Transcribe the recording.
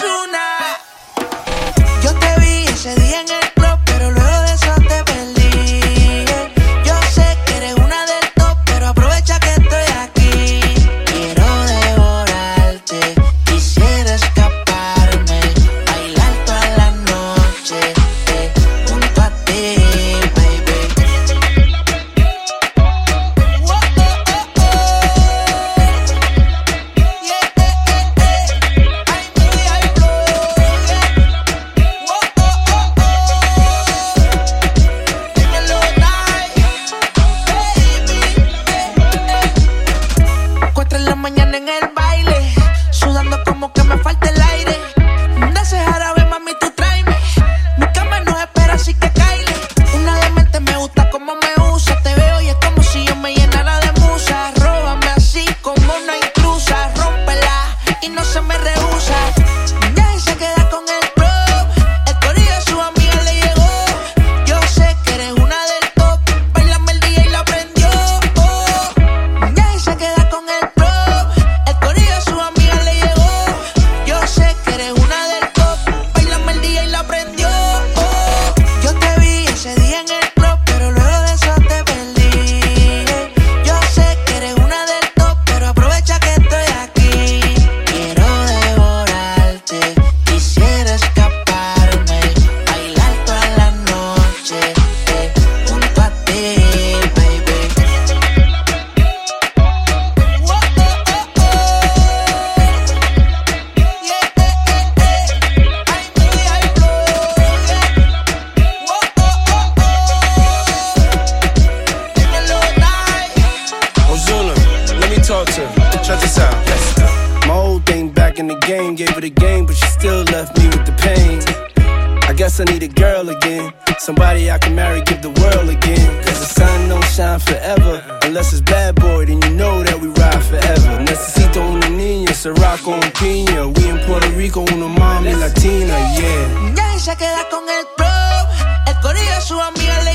you now. que me falta talk to. Check this out. My old thing back in the game, gave her the game, but she still left me with the pain. I guess I need a girl again. Somebody I can marry, give the world again. Cause the sun don't shine forever. Unless it's bad boy, then you know that we ride forever. Necesito una niña, Sirocco and Pina. We in Puerto Rico, una mommy latina, yeah. Yeah, se queda con el pro. El corillo su amiga